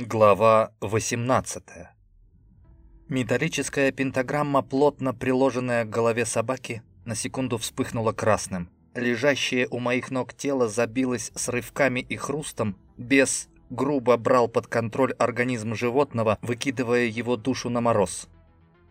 Глава 18 Металлическая пентаграмма, плотно приложенная к голове собаки, на секунду вспыхнула красным. Лежащее у моих ног тело забилось с рывками и хрустом. Бес грубо брал под контроль организм животного, выкидывая его душу на мороз.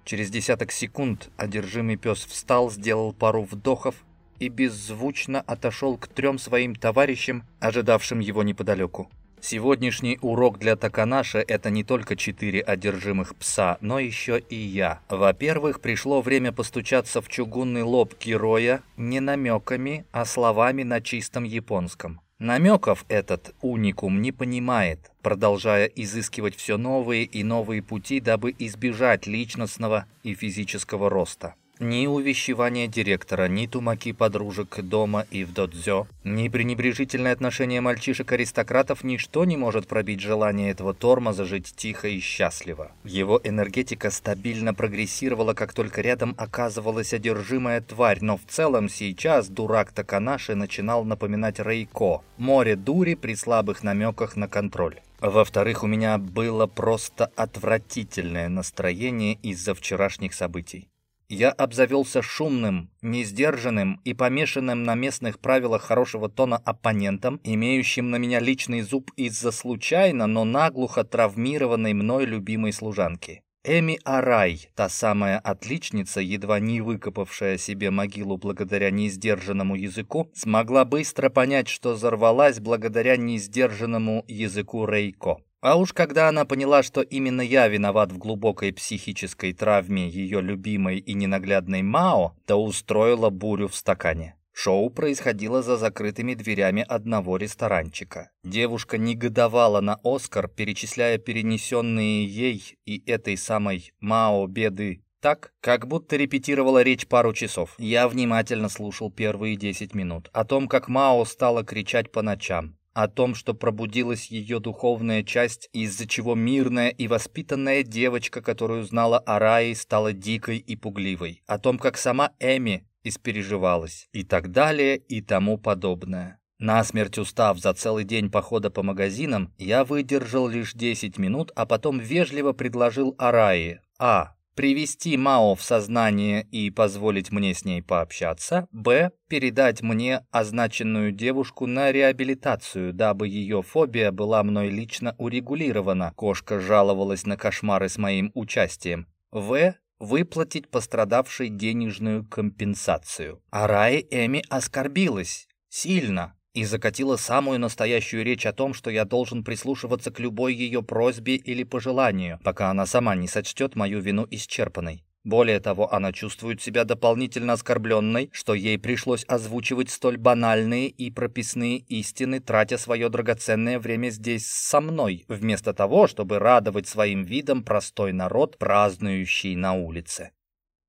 Через десяток секунд одержимый пес встал, сделал пару вдохов и беззвучно отошел к трем своим товарищам, ожидавшим его неподалеку. Сегодняшний урок для Таканаша – это не только четыре одержимых пса, но еще и я. Во-первых, пришло время постучаться в чугунный лоб героя не намеками, а словами на чистом японском. Намеков этот уникум не понимает, продолжая изыскивать все новые и новые пути, дабы избежать личностного и физического роста. Ни увещевания директора, ни тумаки подружек дома и в додзё, ни пренебрежительное отношение мальчишек-аристократов ничто не может пробить желание этого тормоза жить тихо и счастливо. Его энергетика стабильно прогрессировала, как только рядом оказывалась одержимая тварь, но в целом сейчас дурак Таканаши начинал напоминать Рейко, море дури при слабых намеках на контроль. Во-вторых, у меня было просто отвратительное настроение из-за вчерашних событий. Я обзавелся шумным, несдержанным и помешанным на местных правилах хорошего тона оппонентом, имеющим на меня личный зуб из-за случайно, но наглухо травмированной мной любимой служанки. Эми Арай, та самая отличница, едва не выкопавшая себе могилу благодаря несдержанному языку, смогла быстро понять, что взорвалась благодаря несдержанному языку Рейко. А уж когда она поняла, что именно я виноват в глубокой психической травме ее любимой и ненаглядной Мао, то устроила бурю в стакане. Шоу происходило за закрытыми дверями одного ресторанчика. Девушка негодовала на Оскар, перечисляя перенесенные ей и этой самой Мао беды так, как будто репетировала речь пару часов. Я внимательно слушал первые 10 минут о том, как Мао стала кричать по ночам, о том, что пробудилась ее духовная часть, из-за чего мирная и воспитанная девочка, которую знала Араи, стала дикой и пугливой, о том, как сама Эми испереживалась, и так далее, и тому подобное. Насмерть устав за целый день похода по магазинам, я выдержал лишь 10 минут, а потом вежливо предложил Араи А привести Мао в сознание и позволить мне с ней пообщаться, б. передать мне означенную девушку на реабилитацию, дабы ее фобия была мной лично урегулирована. Кошка жаловалась на кошмары с моим участием. в. выплатить пострадавшей денежную компенсацию. А Рай Эми оскорбилась. Сильно и закатила самую настоящую речь о том, что я должен прислушиваться к любой ее просьбе или пожеланию, пока она сама не сочтет мою вину исчерпанной. Более того, она чувствует себя дополнительно оскорбленной, что ей пришлось озвучивать столь банальные и прописные истины, тратя свое драгоценное время здесь со мной, вместо того, чтобы радовать своим видом простой народ, празднующий на улице.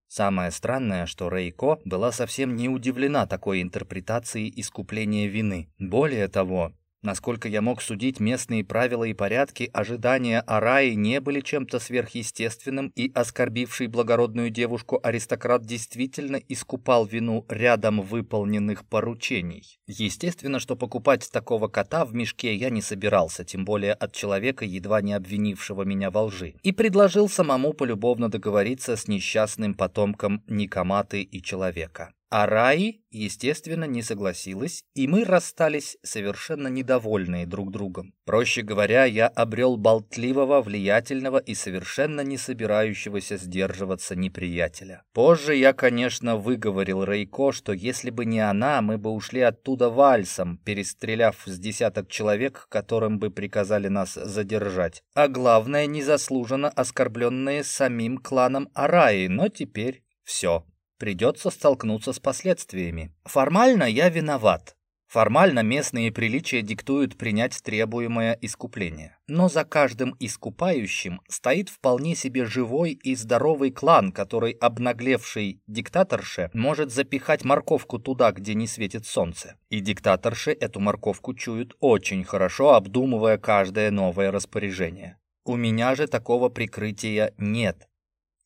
Самое странное, что Рейко была совсем не удивлена такой интерпретацией искупления вины. Более того, Насколько я мог судить, местные правила и порядки ожидания Араи не были чем-то сверхъестественным, и оскорбивший благородную девушку аристократ действительно искупал вину рядом выполненных поручений. Естественно, что покупать такого кота в мешке я не собирался, тем более от человека, едва не обвинившего меня во лжи, и предложил самому полюбовно договориться с несчастным потомком Никоматы и человека. А Раи, естественно, не согласилась, и мы расстались совершенно недовольные друг другом. Проще говоря, я обрел болтливого, влиятельного и совершенно не собирающегося сдерживаться неприятеля. Позже я, конечно, выговорил Рейко, что если бы не она, мы бы ушли оттуда вальсом, перестреляв с десяток человек, которым бы приказали нас задержать. А главное, незаслуженно оскорбленные самим кланом Араи, но теперь все придется столкнуться с последствиями. Формально я виноват. Формально местные приличия диктуют принять требуемое искупление. Но за каждым искупающим стоит вполне себе живой и здоровый клан, который обнаглевший диктаторше может запихать морковку туда, где не светит солнце. И диктаторши эту морковку чуют очень хорошо, обдумывая каждое новое распоряжение. У меня же такого прикрытия нет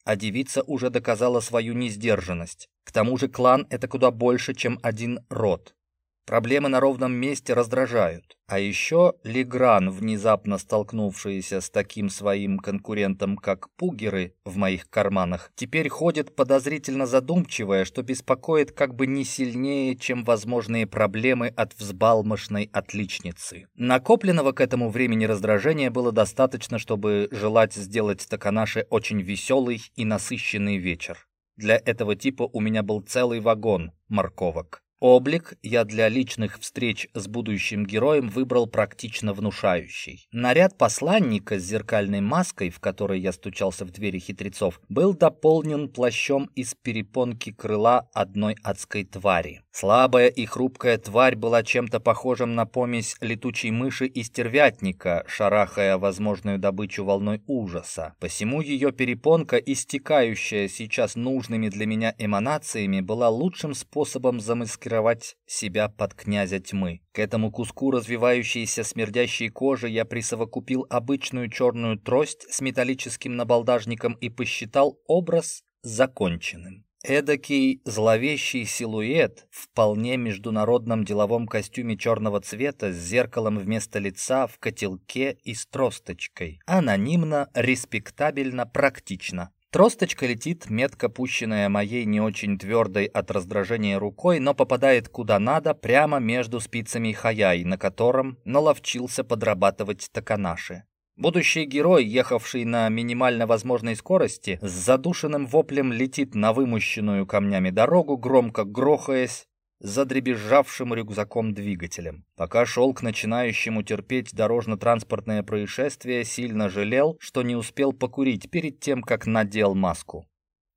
а девица уже доказала свою несдержанность. К тому же клан — это куда больше, чем один род. Проблемы на ровном месте раздражают. А еще Легран, внезапно столкнувшийся с таким своим конкурентом, как пугеры в моих карманах, теперь ходит подозрительно задумчивая, что беспокоит как бы не сильнее, чем возможные проблемы от взбалмошной отличницы. Накопленного к этому времени раздражения было достаточно, чтобы желать сделать Таканаше очень веселый и насыщенный вечер. Для этого типа у меня был целый вагон морковок. Облик я для личных встреч с будущим героем выбрал практично внушающий. Наряд посланника с зеркальной маской, в которой я стучался в двери хитрецов, был дополнен плащом из перепонки крыла одной адской твари. Слабая и хрупкая тварь была чем-то похожим на помесь летучей мыши и стервятника, шарахая возможную добычу волной ужаса. Посему ее перепонка, истекающая сейчас нужными для меня эманациями, была лучшим способом замаскировать себя под князя тьмы. К этому куску развивающейся смердящей кожи я присовокупил обычную черную трость с металлическим набалдажником и посчитал образ законченным. Эдакий зловещий силуэт в вполне международном деловом костюме черного цвета с зеркалом вместо лица в котелке и с тросточкой. Анонимно, респектабельно, практично. Тросточка летит, метко пущенная моей не очень твердой от раздражения рукой, но попадает куда надо, прямо между спицами хаяй, на котором наловчился подрабатывать таканаши. Будущий герой, ехавший на минимально возможной скорости, с задушенным воплем летит на вымощенную камнями дорогу, громко грохаясь задребезжавшим рюкзаком двигателем. Пока шел к начинающему терпеть дорожно-транспортное происшествие, сильно жалел, что не успел покурить перед тем, как надел маску.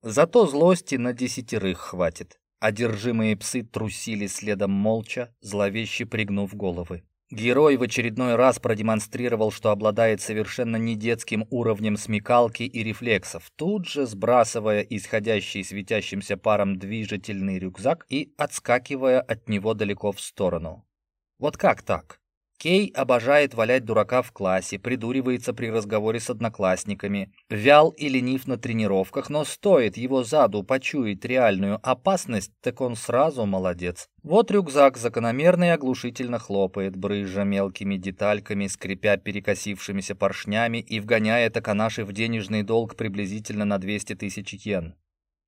Зато злости на десятерых хватит. Одержимые псы трусили следом молча, зловеще пригнув головы. Герой в очередной раз продемонстрировал, что обладает совершенно не детским уровнем смекалки и рефлексов, тут же сбрасывая исходящий светящимся паром движительный рюкзак и отскакивая от него далеко в сторону. Вот как так? Кей обожает валять дурака в классе, придуривается при разговоре с одноклассниками, вял и ленив на тренировках, но стоит его заду почуять реальную опасность, так он сразу молодец. Вот рюкзак закономерно и оглушительно хлопает, брызжа мелкими детальками, скрипя перекосившимися поршнями и вгоняя таканаши в денежный долг приблизительно на 200 тысяч йен.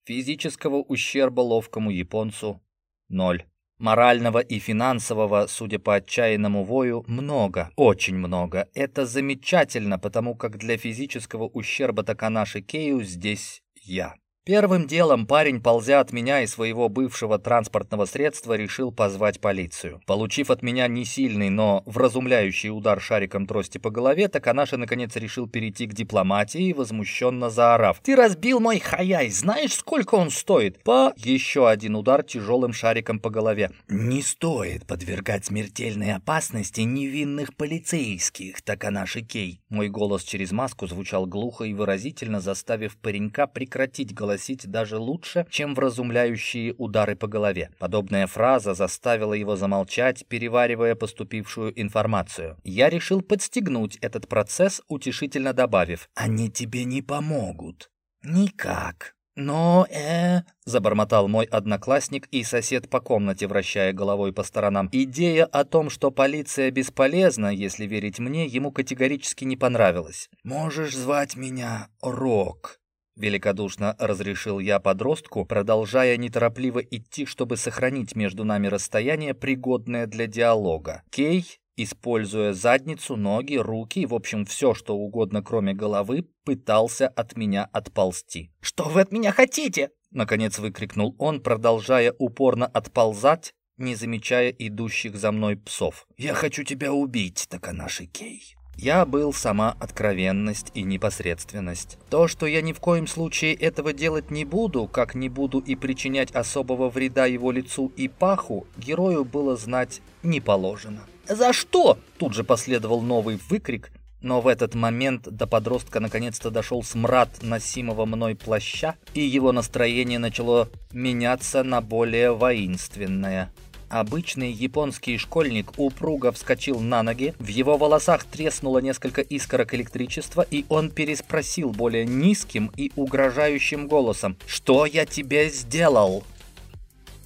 Физического ущерба ловкому японцу – ноль. Морального и финансового, судя по отчаянному вою, много, очень много. Это замечательно, потому как для физического ущерба Таканаши Кею здесь я. Первым делом парень, ползя от меня и своего бывшего транспортного средства, решил позвать полицию. Получив от меня не сильный, но вразумляющий удар шариком трости по голове, Таканаша наконец решил перейти к дипломатии, возмущенно заорав. «Ты разбил мой хаяй! Знаешь, сколько он стоит?» По еще один удар тяжелым шариком по голове. «Не стоит подвергать смертельной опасности невинных полицейских, Таканаши Кей!» Мой голос через маску звучал глухо и выразительно, заставив паренька прекратить голос голосить даже лучше, чем вразумляющие удары по голове. Подобная фраза заставила его замолчать, переваривая поступившую информацию. Я решил подстегнуть этот процесс, утешительно добавив «Они тебе не помогут». «Никак», «Но, э...» — забормотал мой одноклассник и сосед по комнате, вращая головой по сторонам. Идея о том, что полиция бесполезна, если верить мне, ему категорически не понравилась. «Можешь звать меня Рок», Великодушно разрешил я подростку, продолжая неторопливо идти, чтобы сохранить между нами расстояние, пригодное для диалога. Кей, используя задницу, ноги, руки и, в общем, все, что угодно, кроме головы, пытался от меня отползти. «Что вы от меня хотите?» Наконец выкрикнул он, продолжая упорно отползать, не замечая идущих за мной псов. «Я хочу тебя убить, Таканаши Кей!» Я был сама откровенность и непосредственность. То, что я ни в коем случае этого делать не буду, как не буду и причинять особого вреда его лицу и паху, герою было знать не положено. «За что?» Тут же последовал новый выкрик, но в этот момент до подростка наконец-то дошел смрад носимого мной плаща, и его настроение начало меняться на более воинственное. Обычный японский школьник упруго вскочил на ноги, в его волосах треснуло несколько искорок электричества, и он переспросил более низким и угрожающим голосом «Что я тебе сделал?»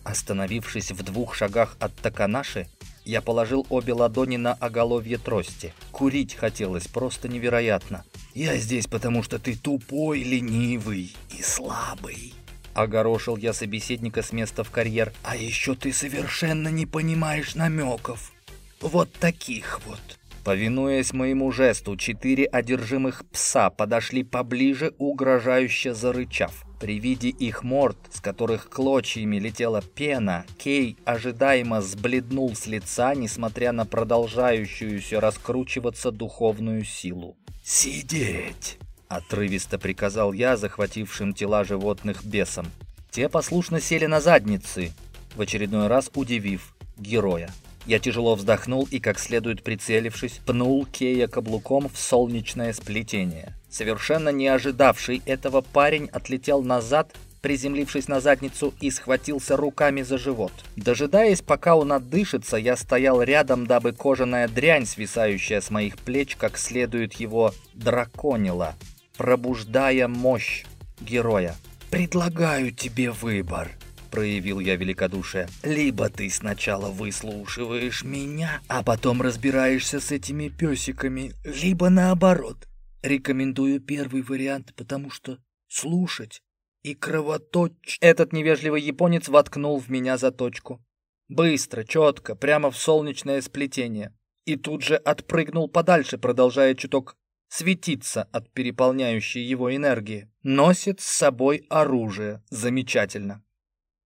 Остановившись в двух шагах от Таканаши, я положил обе ладони на оголовье трости. Курить хотелось просто невероятно. «Я здесь, потому что ты тупой, ленивый и слабый», Огорошил я собеседника с места в карьер. «А еще ты совершенно не понимаешь намеков. Вот таких вот». Повинуясь моему жесту, четыре одержимых пса подошли поближе, угрожающе зарычав. При виде их морд, с которых клочьями летела пена, Кей ожидаемо сбледнул с лица, несмотря на продолжающуюся раскручиваться духовную силу. «Сидеть!» — отрывисто приказал я захватившим тела животных бесам. Те послушно сели на задницы, в очередной раз удивив героя. Я тяжело вздохнул и, как следует прицелившись, пнул Кея каблуком в солнечное сплетение. Совершенно не ожидавший этого парень отлетел назад, приземлившись на задницу и схватился руками за живот. Дожидаясь, пока он отдышится, я стоял рядом, дабы кожаная дрянь, свисающая с моих плеч, как следует его драконила, пробуждая мощь героя. «Предлагаю тебе выбор», проявил я великодушие. «Либо ты сначала выслушиваешь меня, а потом разбираешься с этими песиками, либо наоборот. Рекомендую первый вариант, потому что слушать и кровоточ...» Этот невежливый японец воткнул в меня заточку. Быстро, четко, прямо в солнечное сплетение. И тут же отпрыгнул подальше, продолжая чуток светиться от переполняющей его энергии. Носит с собой оружие. Замечательно.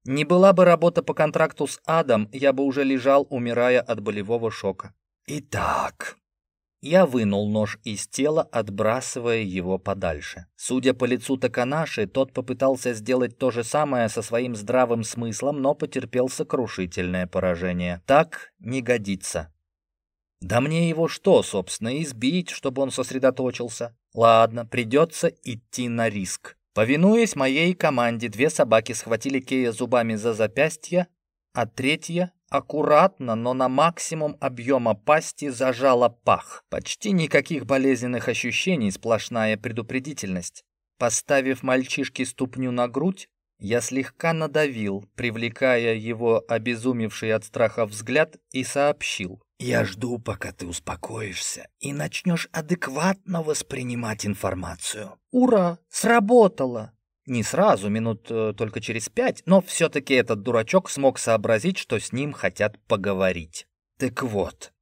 Не была бы работа по контракту с адом, я бы уже лежал, умирая от болевого шока. Итак, я вынул нож из тела, отбрасывая его подальше. Судя по лицу Таканаши, тот попытался сделать то же самое со своим здравым смыслом, но потерпел сокрушительное поражение. Так не годится. Да мне его что, собственно, избить, чтобы он сосредоточился? Ладно, придется идти на риск. Повинуясь моей команде, две собаки схватили Кея зубами за запястье, а третья аккуратно, но на максимум объема пасти зажала пах. Почти никаких болезненных ощущений, сплошная предупредительность. Поставив мальчишке ступню на грудь, я слегка надавил, привлекая его обезумевший от страха взгляд, и сообщил. «Я жду, пока ты успокоишься и начнешь адекватно воспринимать информацию». «Ура! Сработало!» Не сразу, минут э, только через пять, но все-таки этот дурачок смог сообразить, что с ним хотят поговорить. «Так вот,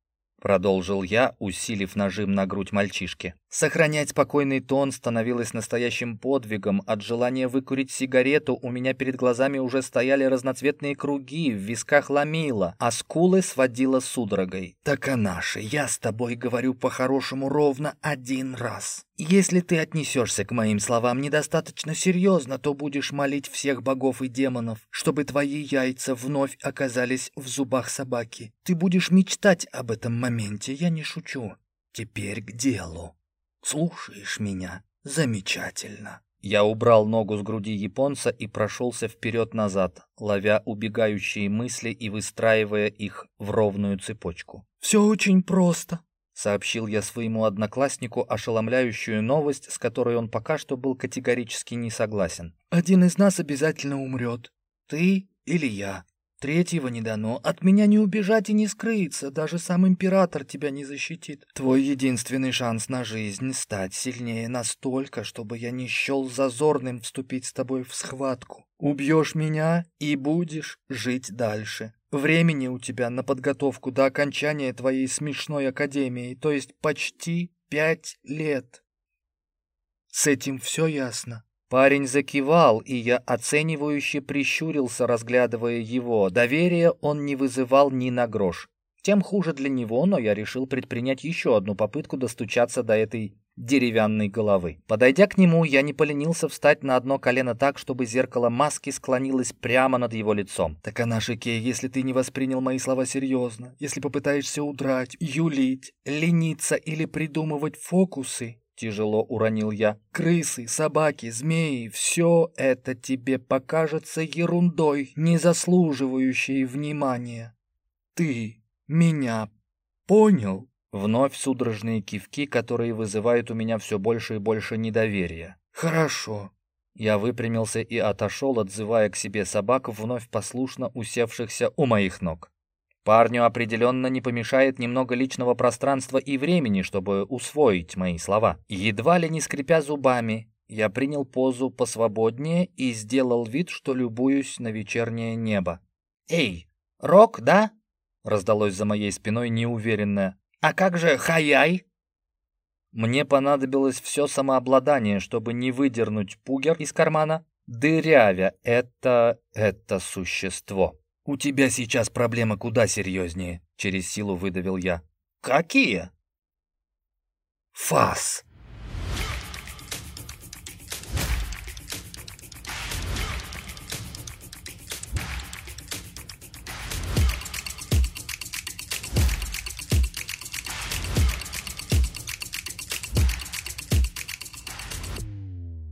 Продолжил я, усилив нажим на грудь мальчишки. Сохранять спокойный тон становилось настоящим подвигом. От желания выкурить сигарету у меня перед глазами уже стояли разноцветные круги, в висках ломило, а скулы сводило судорогой. «Так, Анаши, я с тобой говорю по-хорошему ровно один раз. Если ты отнесешься к моим словам недостаточно серьезно, то будешь молить всех богов и демонов, чтобы твои яйца вновь оказались в зубах собаки. Ты будешь мечтать об этом моменте, я не шучу. Теперь к делу. Слушаешь меня? Замечательно. Я убрал ногу с груди японца и прошелся вперед-назад, ловя убегающие мысли и выстраивая их в ровную цепочку. «Все очень просто», Сообщил я своему однокласснику ошеломляющую новость, с которой он пока что был категорически не согласен. «Один из нас обязательно умрет. Ты или я. Третьего не дано. От меня не убежать и не скрыться. Даже сам император тебя не защитит. Твой единственный шанс на жизнь — стать сильнее настолько, чтобы я не счел зазорным вступить с тобой в схватку. Убьешь меня и будешь жить дальше. Времени у тебя на подготовку до окончания твоей смешной академии, то есть почти пять лет. С этим все ясно. Парень закивал, и я оценивающе прищурился, разглядывая его. Доверия он не вызывал ни на грош. Тем хуже для него, но я решил предпринять еще одну попытку достучаться до этой деревянной головы. Подойдя к нему, я не поленился встать на одно колено так, чтобы зеркало маски склонилось прямо над его лицом. «Так Кей, если ты не воспринял мои слова серьезно, если попытаешься удрать, юлить, лениться или придумывать фокусы, Тяжело уронил я. Крысы, собаки, змеи — все это тебе покажется ерундой, не заслуживающей внимания. Ты меня понял? Вновь судорожные кивки, которые вызывают у меня все больше и больше недоверия. «Хорошо. Я выпрямился и отошел, отзывая к себе собак, вновь послушно усевшихся у моих ног. Парню определенно не помешает немного личного пространства и времени, чтобы усвоить мои слова. Едва ли не скрипя зубами, я принял позу посвободнее и сделал вид, что любуюсь на вечернее небо. «Эй, Рок, да?» — раздалось за моей спиной неуверенное. «А как же Хаяй?» Мне понадобилось все самообладание, чтобы не выдернуть пугер из кармана, дырявя это... это существо. «У тебя сейчас проблемы куда серьезнее», — через силу выдавил я. «Какие?» «Фас!»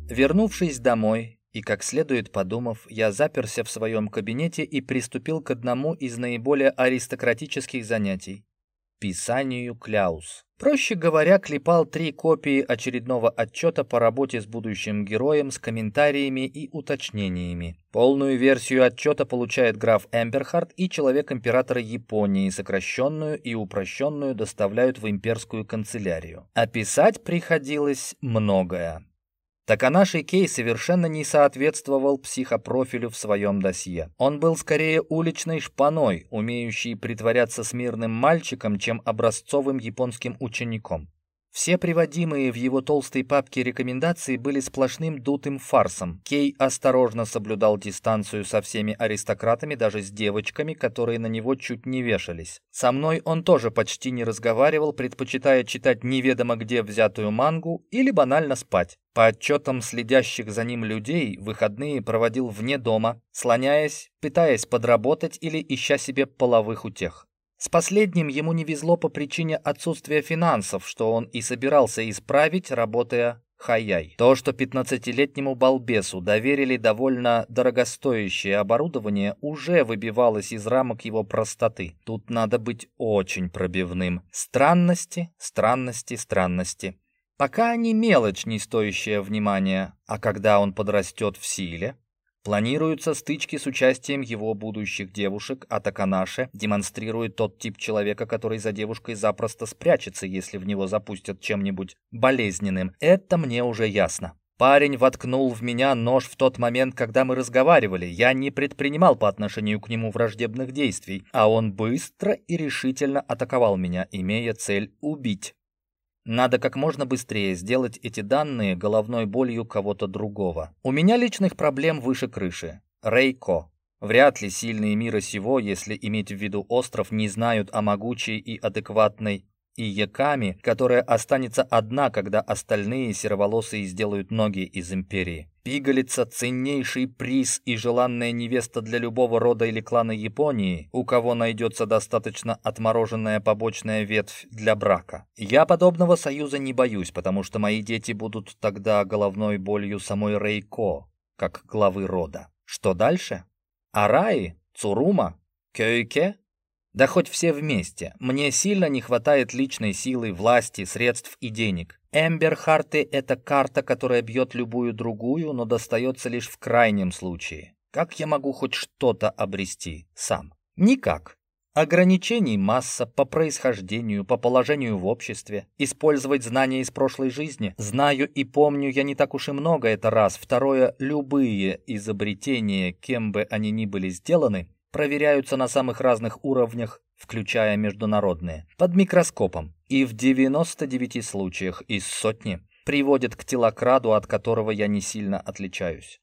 Вернувшись домой и как следует подумав, я заперся в своем кабинете и приступил к одному из наиболее аристократических занятий – писанию кляус. Проще говоря, клепал три копии очередного отчета по работе с будущим героем с комментариями и уточнениями. Полную версию отчета получает граф Эмберхард и человек императора Японии, сокращенную и упрощенную доставляют в имперскую канцелярию. Описать приходилось многое. Таканаши Кей совершенно не соответствовал психопрофилю в своем досье. Он был скорее уличной шпаной, умеющей притворяться смирным мальчиком, чем образцовым японским учеником. Все приводимые в его толстой папке рекомендации были сплошным дутым фарсом. Кей осторожно соблюдал дистанцию со всеми аристократами, даже с девочками, которые на него чуть не вешались. Со мной он тоже почти не разговаривал, предпочитая читать неведомо где взятую мангу или банально спать. По отчетам следящих за ним людей, выходные проводил вне дома, слоняясь, пытаясь подработать или ища себе половых утех. С последним ему не везло по причине отсутствия финансов, что он и собирался исправить, работая хаяй. То, что 15-летнему балбесу доверили довольно дорогостоящее оборудование, уже выбивалось из рамок его простоты. Тут надо быть очень пробивным. Странности, странности, странности. Пока они мелочь, не стоящая внимания, а когда он подрастет в силе, Планируются стычки с участием его будущих девушек, а Таканаше демонстрирует тот тип человека, который за девушкой запросто спрячется, если в него запустят чем-нибудь болезненным. Это мне уже ясно. Парень воткнул в меня нож в тот момент, когда мы разговаривали. Я не предпринимал по отношению к нему враждебных действий, а он быстро и решительно атаковал меня, имея цель убить. Надо как можно быстрее сделать эти данные головной болью кого-то другого. У меня личных проблем выше крыши. Рейко. Вряд ли сильные мира сего, если иметь в виду остров, не знают о могучей и адекватной и Яками, которая останется одна, когда остальные сероволосые сделают ноги из империи. Пигалица — ценнейший приз и желанная невеста для любого рода или клана Японии, у кого найдется достаточно отмороженная побочная ветвь для брака. Я подобного союза не боюсь, потому что мои дети будут тогда головной болью самой Рейко, как главы рода. Что дальше? Араи? Цурума? Кёйке? Да хоть все вместе. Мне сильно не хватает личной силы, власти, средств и денег. Эмберхарты — это карта, которая бьет любую другую, но достается лишь в крайнем случае. Как я могу хоть что-то обрести сам? Никак. Ограничений масса по происхождению, по положению в обществе. Использовать знания из прошлой жизни. Знаю и помню я не так уж и много, это раз. Второе, любые изобретения, кем бы они ни были сделаны, проверяются на самых разных уровнях, включая международные, под микроскопом, и в 99 случаях из сотни приводят к телокраду, от которого я не сильно отличаюсь.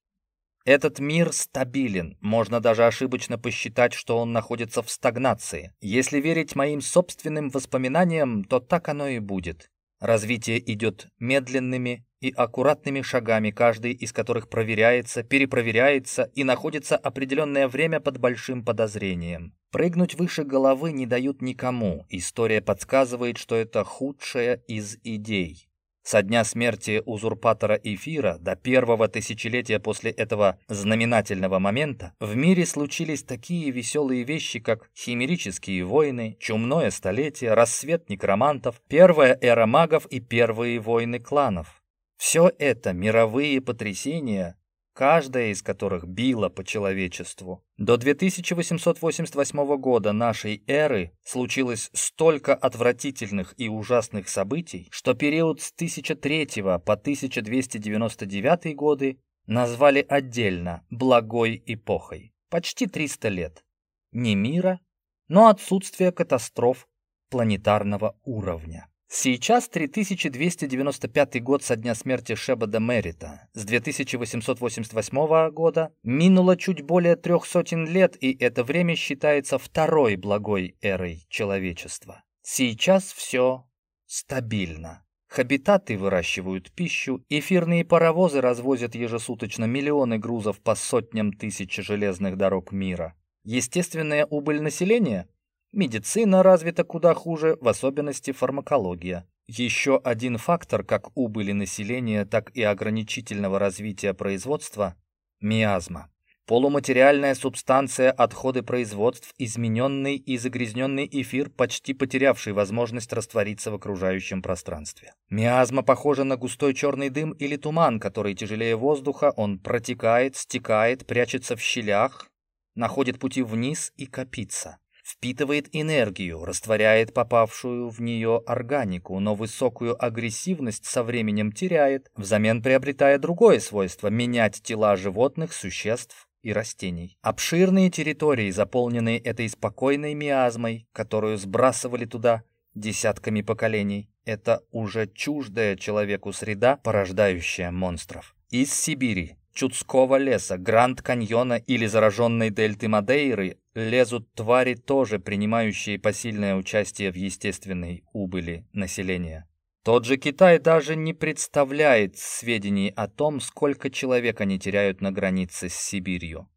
Этот мир стабилен, можно даже ошибочно посчитать, что он находится в стагнации. Если верить моим собственным воспоминаниям, то так оно и будет. Развитие идет медленными и аккуратными шагами, каждый из которых проверяется, перепроверяется и находится определенное время под большим подозрением. Прыгнуть выше головы не дают никому. История подсказывает, что это худшая из идей. Со дня смерти узурпатора Эфира до первого тысячелетия после этого знаменательного момента в мире случились такие веселые вещи, как химерические войны, чумное столетие, рассвет некромантов, первая эра магов и первые войны кланов. Все это мировые потрясения каждая из которых била по человечеству. До 2888 года нашей эры случилось столько отвратительных и ужасных событий, что период с 1003 по 1299 годы назвали отдельно «благой эпохой». Почти 300 лет. Не мира, но отсутствие катастроф планетарного уровня. Сейчас 3295 год со дня смерти Шебада Мерита. С 2888 года минуло чуть более трех сотен лет, и это время считается второй благой эрой человечества. Сейчас все стабильно. Хабитаты выращивают пищу, эфирные паровозы развозят ежесуточно миллионы грузов по сотням тысяч железных дорог мира. Естественная убыль населения? Медицина развита куда хуже, в особенности фармакология. Еще один фактор как убыли населения, так и ограничительного развития производства – миазма. Полуматериальная субстанция отходы производств, измененный и загрязненный эфир, почти потерявший возможность раствориться в окружающем пространстве. Миазма похожа на густой черный дым или туман, который тяжелее воздуха, он протекает, стекает, прячется в щелях, находит пути вниз и копится. Впитывает энергию, растворяет попавшую в нее органику, но высокую агрессивность со временем теряет, взамен приобретая другое свойство – менять тела животных, существ и растений. Обширные территории, заполненные этой спокойной миазмой, которую сбрасывали туда десятками поколений, это уже чуждая человеку среда, порождающая монстров. Из Сибири, Чудского леса, Гранд-каньона или зараженной дельты Мадейры лезут твари, тоже принимающие посильное участие в естественной убыли населения. Тот же Китай даже не представляет сведений о том, сколько человек они теряют на границе с Сибирью.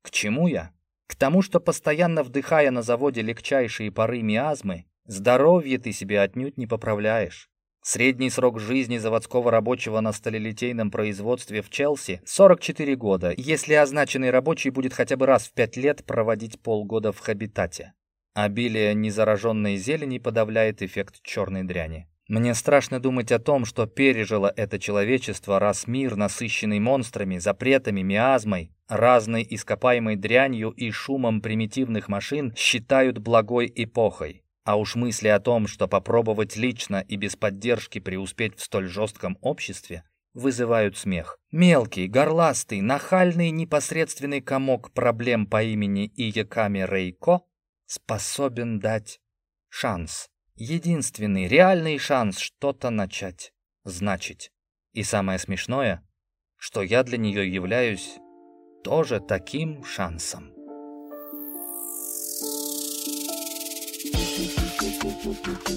К чему я? К тому, что постоянно вдыхая на заводе легчайшие пары миазмы, здоровье ты себе отнюдь не поправляешь. Средний срок жизни заводского рабочего на сталелитейном производстве в Челси – 44 года, если означенный рабочий будет хотя бы раз в 5 лет проводить полгода в хабитате. Обилие незараженной зелени подавляет эффект черной дряни. Мне страшно думать о том, что пережило это человечество, раз мир, насыщенный монстрами, запретами, миазмой, разной ископаемой дрянью и шумом примитивных машин, считают благой эпохой. А уж мысли о том, что попробовать лично и без поддержки преуспеть в столь жестком обществе, вызывают смех. Мелкий, горластый, нахальный, непосредственный комок проблем по имени Ияками Рейко способен дать шанс. Единственный реальный шанс что-то начать значить. И самое смешное, что я для нее являюсь тоже таким шансом. Música